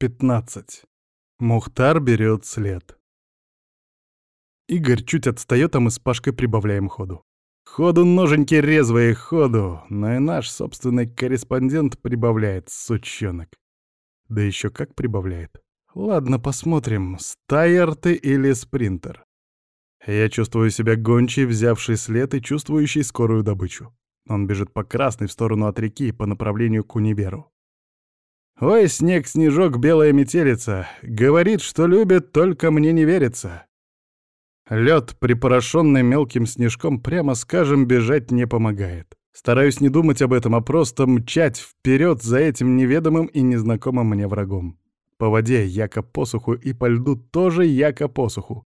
15. Мухтар берет след. Игорь чуть отстает, а мы с Пашкой прибавляем ходу. Ходу ноженьки резвые, ходу. Но и наш собственный корреспондент прибавляет, сучонок. Да еще как прибавляет. Ладно, посмотрим, стайер ты или спринтер. Я чувствую себя гончей, взявший след и чувствующий скорую добычу. Он бежит по красной в сторону от реки по направлению к универу. Ой, снег, снежок, белая метелица. Говорит, что любит, только мне не верится. Лед, припорошенный мелким снежком, прямо скажем, бежать не помогает. Стараюсь не думать об этом, а просто мчать вперед за этим неведомым и незнакомым мне врагом. По воде яко посуху и по льду тоже яко посуху.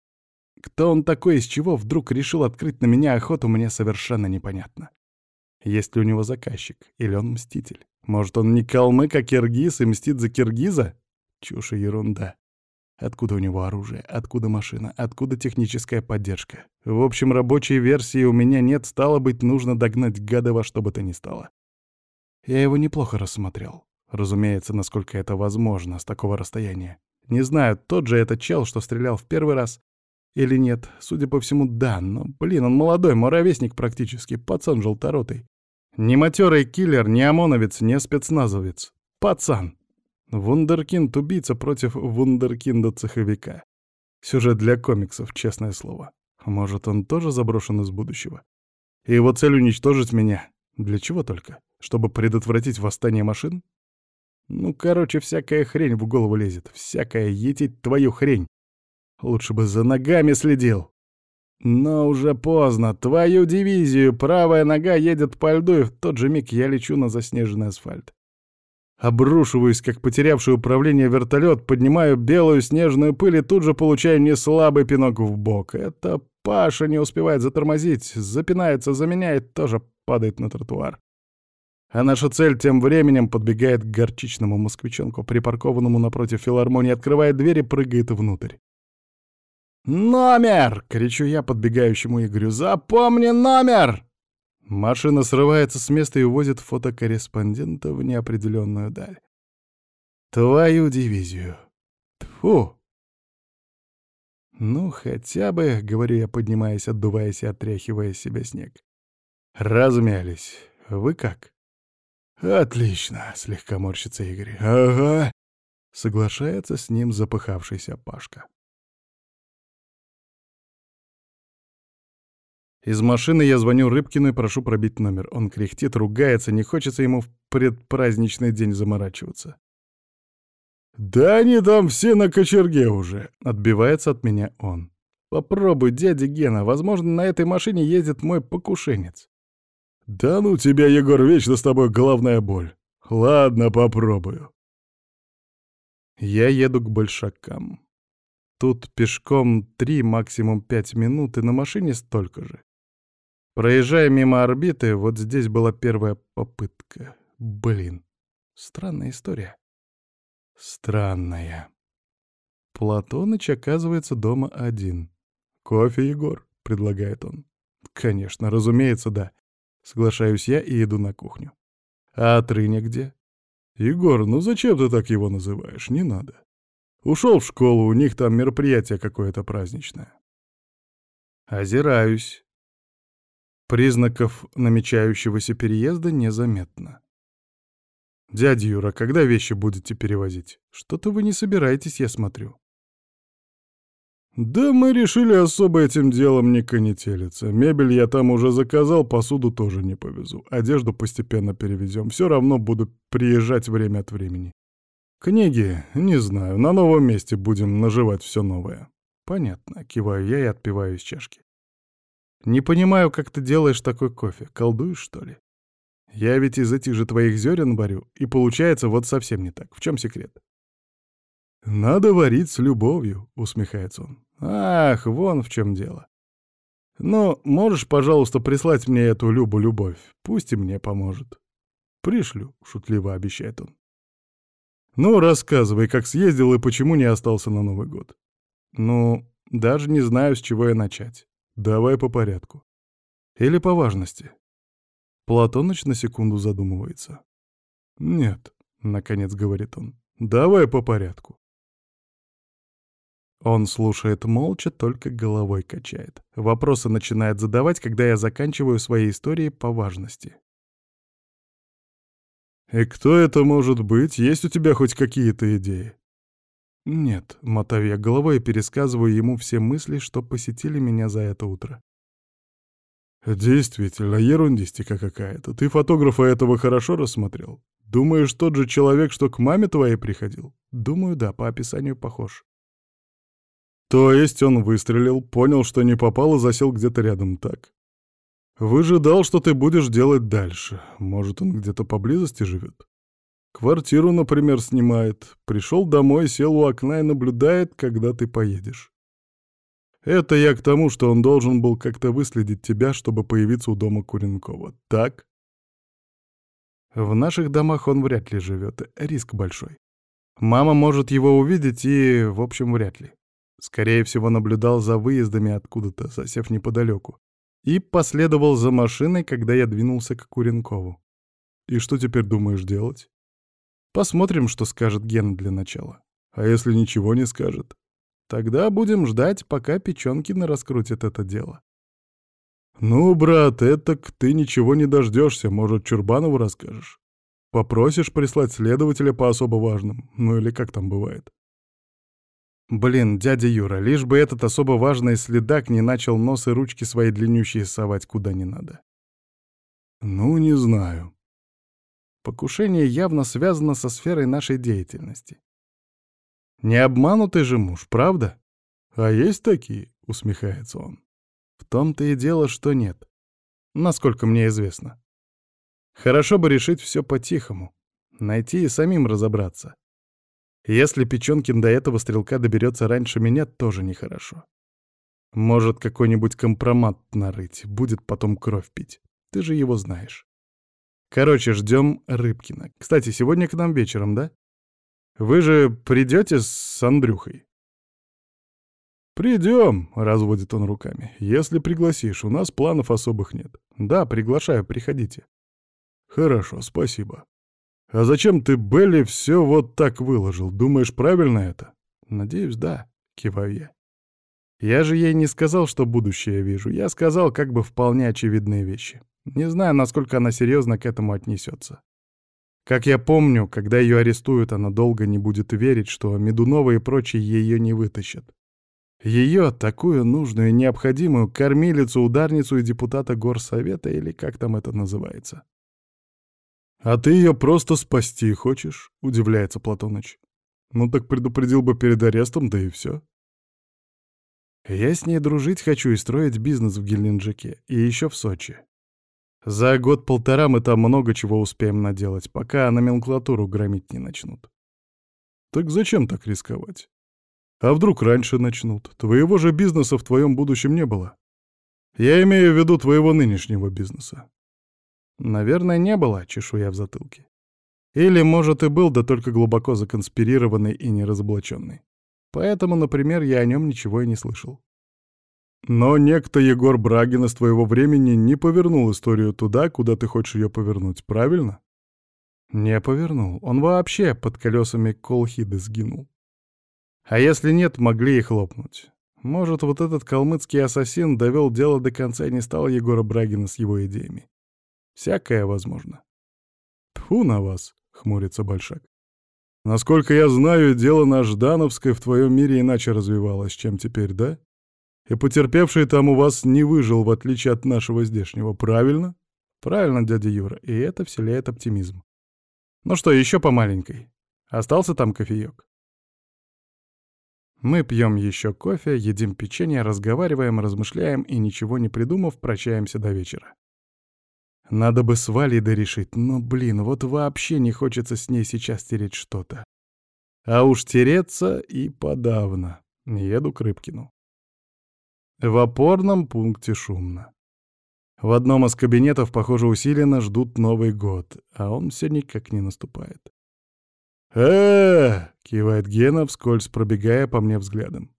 Кто он такой, из чего вдруг решил открыть на меня охоту, мне совершенно непонятно. Есть ли у него заказчик, или он мститель? Может, он не калмык, а киргиз и мстит за киргиза? Чушь и ерунда. Откуда у него оружие? Откуда машина? Откуда техническая поддержка? В общем, рабочей версии у меня нет, стало быть, нужно догнать гада во что бы то ни стало. Я его неплохо рассмотрел. Разумеется, насколько это возможно с такого расстояния. Не знаю, тот же этот чел, что стрелял в первый раз, или нет. Судя по всему, да, но, блин, он молодой, муравейник практически, пацан желторотый. Не матерый киллер, не ОМОНовец, не спецназовец. Пацан. Вундеркинд-убийца против вундеркинда-цеховика. Сюжет для комиксов, честное слово. Может, он тоже заброшен из будущего? И его цель уничтожить меня. Для чего только? Чтобы предотвратить восстание машин? Ну, короче, всякая хрень в голову лезет. Всякая етить твою хрень. Лучше бы за ногами следил. Но уже поздно. Твою дивизию. Правая нога едет по льду, и в тот же миг я лечу на заснеженный асфальт. Обрушиваюсь, как потерявший управление вертолет, поднимаю белую снежную пыль и тут же получаю неслабый пинок в бок. Это Паша не успевает затормозить, запинается, заменяет, тоже падает на тротуар. А наша цель тем временем подбегает к горчичному москвичонку, припаркованному напротив филармонии, открывает дверь и прыгает внутрь. «Номер!» — кричу я подбегающему Игорю. «Запомни номер!» Машина срывается с места и увозит фотокорреспондента в неопределенную даль. «Твою дивизию!» Тфу! «Ну, хотя бы», — говорю я, поднимаясь, отдуваясь и отряхивая с себя снег. «Размялись. Вы как?» «Отлично», — слегка морщится Игорь. «Ага», — соглашается с ним запыхавшийся Пашка. Из машины я звоню Рыбкину и прошу пробить номер. Он кряхтит, ругается, не хочется ему в предпраздничный день заморачиваться. «Да они там все на кочерге уже!» — отбивается от меня он. «Попробуй, дядя Гена, возможно, на этой машине ездит мой покушенец». «Да ну тебя, Егор, вечно с тобой головная боль. Ладно, попробую». Я еду к большакам. Тут пешком три, максимум пять минут, и на машине столько же. Проезжая мимо орбиты, вот здесь была первая попытка. Блин, странная история. Странная. Платоныч оказывается дома один. «Кофе, Егор?» — предлагает он. «Конечно, разумеется, да». Соглашаюсь я и иду на кухню. «А Трыня где?» «Егор, ну зачем ты так его называешь? Не надо. Ушел в школу, у них там мероприятие какое-то праздничное». Озираюсь. Признаков намечающегося переезда незаметно. «Дядя Юра, когда вещи будете перевозить? Что-то вы не собираетесь, я смотрю». «Да мы решили особо этим делом не конетелиться. Мебель я там уже заказал, посуду тоже не повезу. Одежду постепенно перевезем. Все равно буду приезжать время от времени. Книги, не знаю, на новом месте будем наживать все новое». «Понятно», — киваю я и отпиваю из чашки. Не понимаю, как ты делаешь такой кофе. Колдуешь, что ли? Я ведь из этих же твоих зерен варю, и получается вот совсем не так. В чем секрет? Надо варить с любовью, усмехается он. Ах, вон в чем дело. Ну, можешь, пожалуйста, прислать мне эту Любу-любовь? Пусть и мне поможет. Пришлю, шутливо обещает он. Ну, рассказывай, как съездил и почему не остался на Новый год. Ну, даже не знаю, с чего я начать. Давай по порядку. Или по важности. Платоныч на секунду задумывается. Нет, наконец говорит он. Давай по порядку. Он слушает молча, только головой качает. Вопросы начинает задавать, когда я заканчиваю свои истории по важности. «И кто это может быть? Есть у тебя хоть какие-то идеи?» «Нет», — мотаю я головой и пересказываю ему все мысли, что посетили меня за это утро. «Действительно, ерундистика какая-то. Ты фотографа этого хорошо рассмотрел? Думаешь, тот же человек, что к маме твоей приходил?» «Думаю, да, по описанию похож». То есть он выстрелил, понял, что не попал и засел где-то рядом, так? Выжидал, что ты будешь делать дальше. Может, он где-то поблизости живет? Квартиру, например, снимает. Пришел домой, сел у окна и наблюдает, когда ты поедешь. Это я к тому, что он должен был как-то выследить тебя, чтобы появиться у дома Куренкова. Так? В наших домах он вряд ли живет. Риск большой. Мама может его увидеть и, в общем, вряд ли. Скорее всего, наблюдал за выездами откуда-то, засев неподалеку. И последовал за машиной, когда я двинулся к Куренкову. И что теперь думаешь делать? Посмотрим, что скажет Гена для начала. А если ничего не скажет? Тогда будем ждать, пока Печенкина раскрутит это дело. Ну, брат, это ты ничего не дождешься, может, Чурбанову расскажешь? Попросишь прислать следователя по особо важным, ну или как там бывает. Блин, дядя Юра, лишь бы этот особо важный следак не начал нос и ручки свои длиннющие совать куда не надо. Ну, не знаю. Покушение явно связано со сферой нашей деятельности. Не обманутый же муж, правда? А есть такие, усмехается он. В том-то и дело, что нет. Насколько мне известно. Хорошо бы решить все по-тихому. Найти и самим разобраться. Если Печенкин до этого стрелка доберется раньше меня, тоже нехорошо. Может, какой-нибудь компромат нарыть, будет потом кровь пить. Ты же его знаешь. Короче, ждем Рыбкина. Кстати, сегодня к нам вечером, да? Вы же придете с Андрюхой? «Придем», — разводит он руками. «Если пригласишь, у нас планов особых нет». «Да, приглашаю, приходите». «Хорошо, спасибо». «А зачем ты Белли все вот так выложил? Думаешь, правильно это?» «Надеюсь, да», — киваю я. «Я же ей не сказал, что будущее вижу. Я сказал как бы вполне очевидные вещи. Не знаю, насколько она серьезно к этому отнесется. Как я помню, когда ее арестуют, она долго не будет верить, что Медунова и прочие ее не вытащат. Ее, такую нужную и необходимую, кормилицу, ударницу и депутата горсовета, или как там это называется. «А ты ее просто спасти хочешь?» — удивляется Платоныч. «Ну так предупредил бы перед арестом, да и все». «Я с ней дружить хочу и строить бизнес в Геленджике, и еще в Сочи. За год-полтора мы там много чего успеем наделать, пока номенклатуру громить не начнут». «Так зачем так рисковать? А вдруг раньше начнут? Твоего же бизнеса в твоем будущем не было. Я имею в виду твоего нынешнего бизнеса. Наверное, не было, чешуя в затылке. Или, может, и был, да только глубоко законспирированный и неразоблаченный. Поэтому, например, я о нем ничего и не слышал. Но некто Егор Брагин из твоего времени не повернул историю туда, куда ты хочешь ее повернуть, правильно? Не повернул. Он вообще под колесами Колхиды сгинул. А если нет, могли их лопнуть. Может, вот этот калмыцкий ассасин довел дело до конца и не стал Егора Брагина с его идеями. Всякое возможно. Тьфу на вас, хмурится Большак. Насколько я знаю, дело на Ждановской в твоем мире иначе развивалось, чем теперь, да? И потерпевший там у вас не выжил, в отличие от нашего здешнего, правильно? Правильно, дядя Юра, и это вселяет оптимизм. Ну что, еще по маленькой? Остался там кофеек? Мы пьем еще кофе, едим печенье, разговариваем, размышляем и, ничего не придумав, прощаемся до вечера. Надо бы с Валей дорешить, но, блин, вот вообще не хочется с ней сейчас тереть что-то. А уж тереться и подавно. Еду к Рыбкину. В опорном пункте шумно. В одном из кабинетов, похоже, усиленно ждут Новый год, а он все никак не наступает. э кивает Гена, вскользь пробегая по мне взглядом.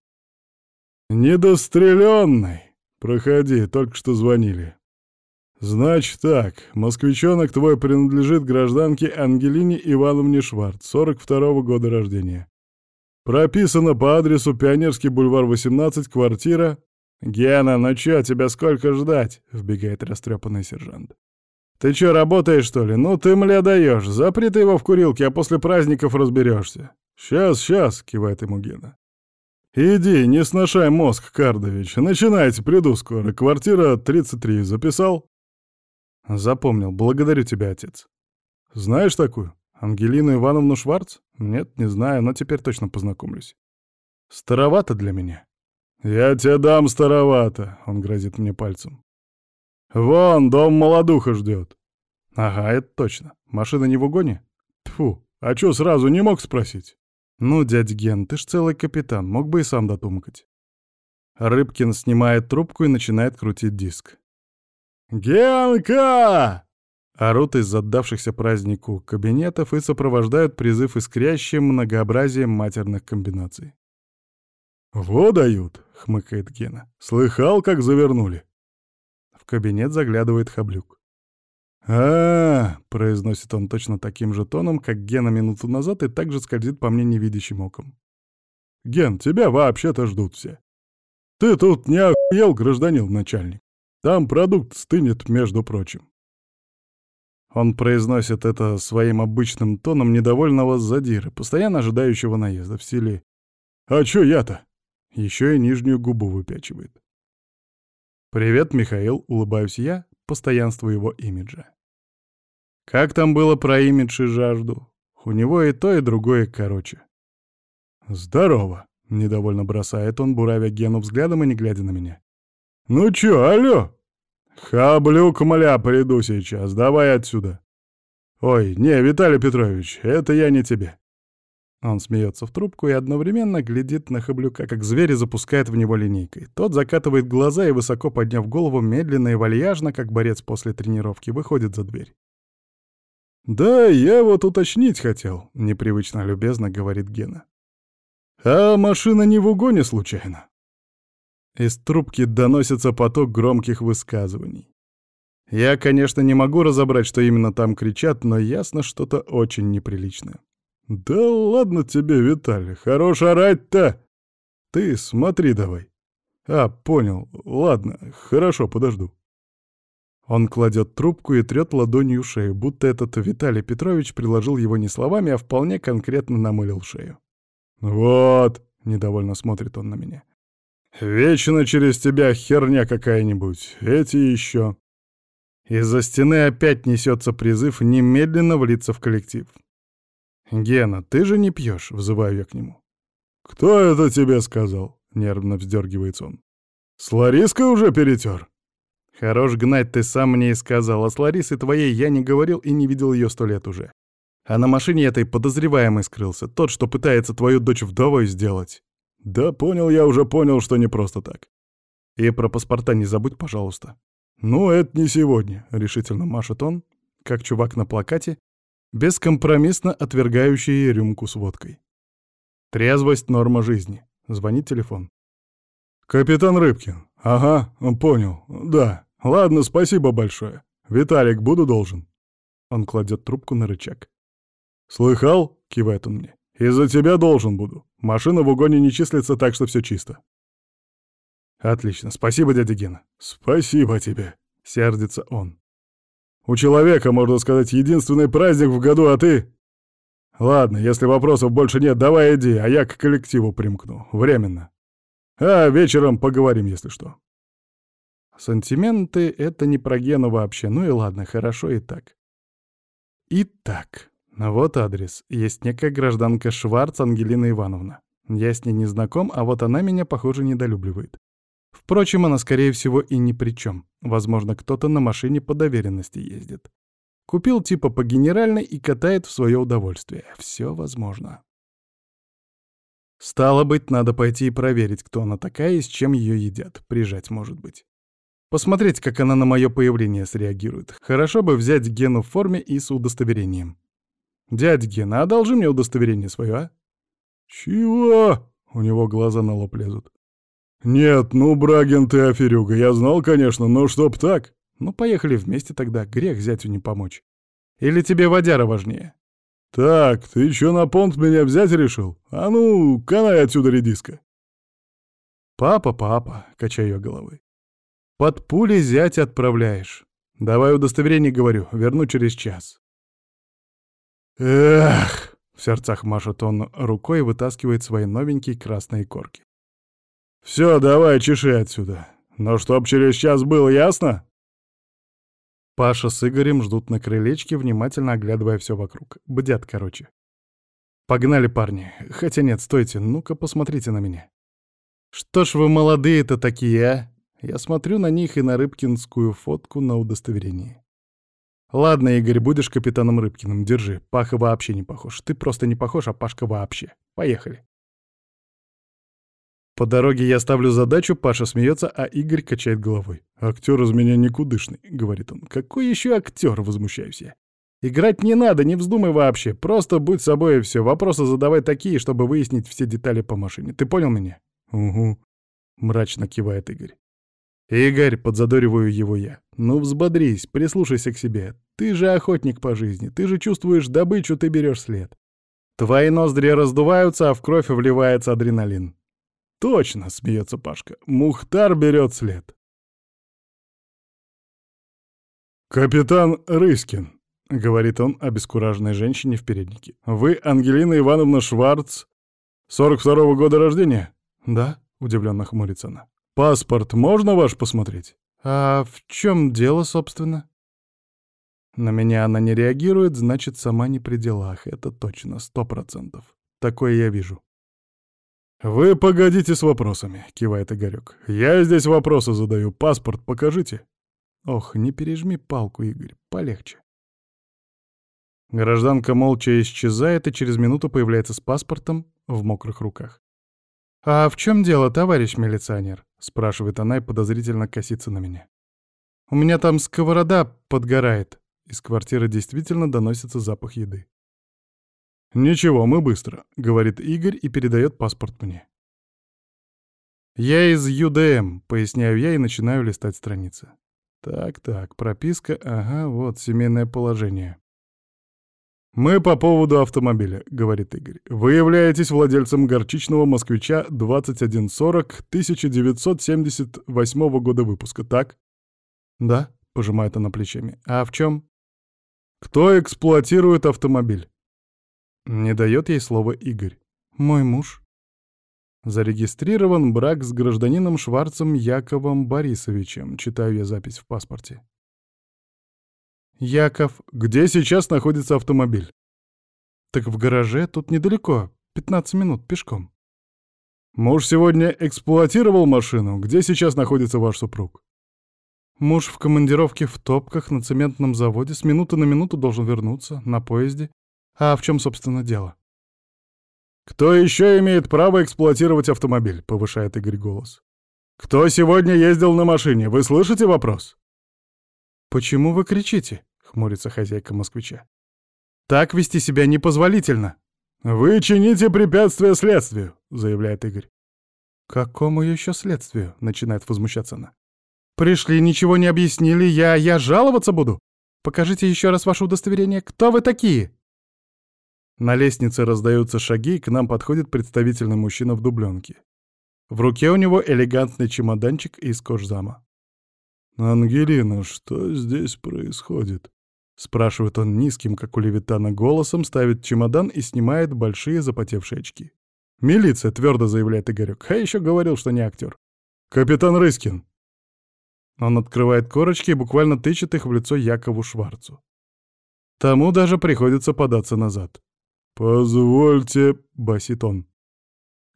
«Недостреленный! Проходи, только что звонили». «Значит так, москвичонок твой принадлежит гражданке Ангелине Ивановне Шварц, 42-го года рождения. Прописано по адресу Пионерский бульвар, 18, квартира...» «Гена, ну чё, тебя сколько ждать?» — вбегает растрепанный сержант. «Ты чё, работаешь, что ли? Ну ты, мля, даёшь. Запри ты его в курилке, а после праздников разберёшься». «Сейчас, сейчас», — кивает ему Гена. «Иди, не сношай мозг, Кардович. Начинайте, приду скоро. Квартира 33. Записал?» «Запомнил. Благодарю тебя, отец». «Знаешь такую? Ангелину Ивановну Шварц? Нет, не знаю, но теперь точно познакомлюсь. Старовато для меня». «Я тебе дам старовато», — он грозит мне пальцем. «Вон, дом молодуха ждет». «Ага, это точно. Машина не в угоне?» Тфу, а чё сразу не мог спросить?» «Ну, дядь Ген, ты ж целый капитан, мог бы и сам дотумкать». Рыбкин снимает трубку и начинает крутить диск. «Генка!» Орут из задавшихся празднику кабинетов и сопровождают призыв искрящим многообразием матерных комбинаций. «Во дают!» — хмыкает Гена. «Слыхал, как завернули?» В кабинет заглядывает Хаблюк. а, -а, -а произносит он точно таким же тоном, как Гена минуту назад, и также скользит по мне невидящим оком. «Ген, тебя вообще-то ждут все. Ты тут не охуел, гражданин начальник. Там продукт стынет, между прочим. Он произносит это своим обычным тоном недовольного задира, постоянно ожидающего наезда в стиле «А чё я-то?» Еще и нижнюю губу выпячивает. «Привет, Михаил», — улыбаюсь я, постоянству его имиджа. Как там было про имидж и жажду? У него и то, и другое короче. «Здорово», — недовольно бросает он, буравя Гену взглядом и не глядя на меня. «Ну чё, алло?» «Хаблюк, мля, приду сейчас, давай отсюда». «Ой, не, Виталий Петрович, это я не тебе». Он смеется в трубку и одновременно глядит на Хаблюка, как зверь запускает в него линейкой. Тот закатывает глаза и, высоко подняв голову, медленно и вальяжно, как борец после тренировки, выходит за дверь. «Да, я вот уточнить хотел», — непривычно любезно говорит Гена. «А машина не в угоне случайно?» Из трубки доносится поток громких высказываний. Я, конечно, не могу разобрать, что именно там кричат, но ясно что-то очень неприличное. «Да ладно тебе, Виталий, хорош орать-то! Ты смотри давай!» «А, понял. Ладно, хорошо, подожду». Он кладет трубку и трет ладонью шею, будто этот Виталий Петрович приложил его не словами, а вполне конкретно намылил шею. «Вот!» — недовольно смотрит он на меня. Вечно через тебя херня какая-нибудь. Эти еще. Из-за стены опять несется призыв немедленно влиться в коллектив. «Гена, ты же не пьешь», — взываю я к нему. «Кто это тебе сказал?» — нервно вздергивается он. «С Лариской уже перетер?» «Хорош гнать, ты сам мне и сказал, а с Ларисой твоей я не говорил и не видел ее сто лет уже. А на машине этой подозреваемый скрылся, тот, что пытается твою дочь вдовой сделать. Да понял я уже понял, что не просто так. И про паспорта не забудь, пожалуйста. Ну, это не сегодня, решительно машет он, как чувак на плакате, бескомпромиссно отвергающий рюмку с водкой. Трезвость — норма жизни. Звонит телефон. «Капитан Рыбкин. Ага, понял. Да. Ладно, спасибо большое. Виталик, буду должен». Он кладет трубку на рычаг. «Слыхал?» — кивает он мне. «Из-за тебя должен буду. Машина в угоне не числится, так что все чисто». «Отлично. Спасибо, дядя Гена». «Спасибо тебе», — сердится он. «У человека, можно сказать, единственный праздник в году, а ты...» «Ладно, если вопросов больше нет, давай иди, а я к коллективу примкну. Временно. А вечером поговорим, если что». Сантименты — это не про Гену вообще. Ну и ладно, хорошо и так. Итак. Вот адрес. Есть некая гражданка Шварц Ангелина Ивановна. Я с ней не знаком, а вот она меня, похоже, недолюбливает. Впрочем, она, скорее всего, и ни при чем. Возможно, кто-то на машине по доверенности ездит. Купил типа по генеральной и катает в свое удовольствие. Все возможно. Стало быть, надо пойти и проверить, кто она такая и с чем ее едят. Прижать, может быть. Посмотреть, как она на мое появление среагирует. Хорошо бы взять Гену в форме и с удостоверением. «Дядь Гена, одолжи мне удостоверение свое, а?» «Чего?» — у него глаза на лоб лезут. «Нет, ну, Брагин ты аферюга, я знал, конечно, но чтоб так? Ну, поехали вместе тогда, грех зятю не помочь. Или тебе водяра важнее? Так, ты еще на понт меня взять решил? А ну, канай отсюда, редиска. Папа, папа, качаю я головой. Под пули зять отправляешь. Давай удостоверение, говорю, верну через час. Эх, в сердцах машет он рукой и вытаскивает свои новенькие красные корки. Все, давай, чеши отсюда. Но чтоб через час было, ясно? Паша с Игорем ждут на крылечке, внимательно оглядывая все вокруг. Бдят, короче. Погнали, парни. Хотя нет, стойте, ну-ка посмотрите на меня. Что ж вы молодые-то такие, а? Я смотрю на них и на рыбкинскую фотку на удостоверении. Ладно, Игорь, будешь капитаном Рыбкиным, держи. Паха вообще не похож. Ты просто не похож, а Пашка вообще. Поехали. По дороге я ставлю задачу, Паша смеется, а Игорь качает головой. «Актер из меня никудышный», — говорит он. «Какой еще актер?» — возмущаюсь я. «Играть не надо, не вздумай вообще. Просто будь собой и все. Вопросы задавай такие, чтобы выяснить все детали по машине. Ты понял меня?» «Угу», — мрачно кивает Игорь. «Игорь», — подзадориваю его я, — «ну взбодрись, прислушайся к себе. Ты же охотник по жизни, ты же чувствуешь добычу, ты берешь след. Твои ноздри раздуваются, а в кровь вливается адреналин». «Точно», — смеется Пашка, — «Мухтар берет след». «Капитан Рыскин», — говорит он обескураженной женщине в переднике. «Вы Ангелина Ивановна Шварц, 42-го года рождения?» «Да», — удивленно хмурится она. «Паспорт можно ваш посмотреть?» «А в чем дело, собственно?» На меня она не реагирует, значит, сама не при делах. Это точно, сто процентов. Такое я вижу. «Вы погодите с вопросами», — кивает Игорёк. «Я здесь вопросы задаю. Паспорт покажите». Ох, не пережми палку, Игорь, полегче. Гражданка молча исчезает и через минуту появляется с паспортом в мокрых руках. «А в чем дело, товарищ милиционер?» — спрашивает она и подозрительно косится на меня. «У меня там сковорода подгорает». Из квартиры действительно доносится запах еды. «Ничего, мы быстро», — говорит Игорь и передает паспорт мне. «Я из ЮДМ», — поясняю я и начинаю листать страницы. Так-так, прописка, ага, вот семейное положение. «Мы по поводу автомобиля», — говорит Игорь. «Вы являетесь владельцем горчичного москвича 2140 1978 года выпуска, так?» «Да», — пожимает она плечами. «А в чем?» «Кто эксплуатирует автомобиль?» Не дает ей слова Игорь. «Мой муж». Зарегистрирован брак с гражданином Шварцем Яковом Борисовичем, читаю я запись в паспорте. Яков, где сейчас находится автомобиль? Так в гараже, тут недалеко, 15 минут пешком. Муж сегодня эксплуатировал машину, где сейчас находится ваш супруг? Муж в командировке в топках на цементном заводе, с минуты на минуту должен вернуться, на поезде. А в чем, собственно, дело? «Кто еще имеет право эксплуатировать автомобиль?» — повышает Игорь голос. «Кто сегодня ездил на машине? Вы слышите вопрос?» «Почему вы кричите?» — хмурится хозяйка москвича. «Так вести себя непозволительно». «Вы чините препятствие следствию», — заявляет Игорь. «Какому еще следствию?» — начинает возмущаться она. «Пришли, ничего не объяснили, я... я жаловаться буду? Покажите еще раз ваше удостоверение. Кто вы такие?» На лестнице раздаются шаги, и к нам подходит представительный мужчина в дубленке. В руке у него элегантный чемоданчик из кожзама. «Ангелина, что здесь происходит?» Спрашивает он низким, как у Левитана, голосом, ставит чемодан и снимает большие запотевшие очки. «Милиция», — твердо заявляет Игорек. А еще говорил, что не актер. «Капитан Рыскин». Он открывает корочки и буквально тычет их в лицо Якову Шварцу. Тому даже приходится податься назад. «Позвольте», — басит он.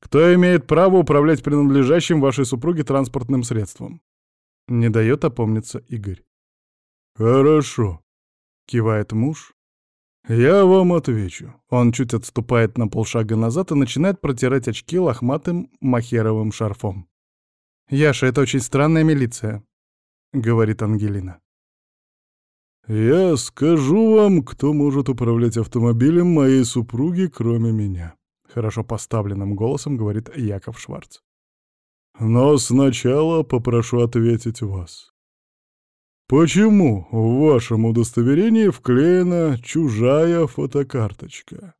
«Кто имеет право управлять принадлежащим вашей супруге транспортным средством?» Не дает опомниться Игорь. «Хорошо», — кивает муж. «Я вам отвечу». Он чуть отступает на полшага назад и начинает протирать очки лохматым махеровым шарфом. «Яша, это очень странная милиция», — говорит Ангелина. «Я скажу вам, кто может управлять автомобилем моей супруги, кроме меня», — хорошо поставленным голосом говорит Яков Шварц. «Но сначала попрошу ответить вас. Почему в вашем удостоверении вклеена чужая фотокарточка?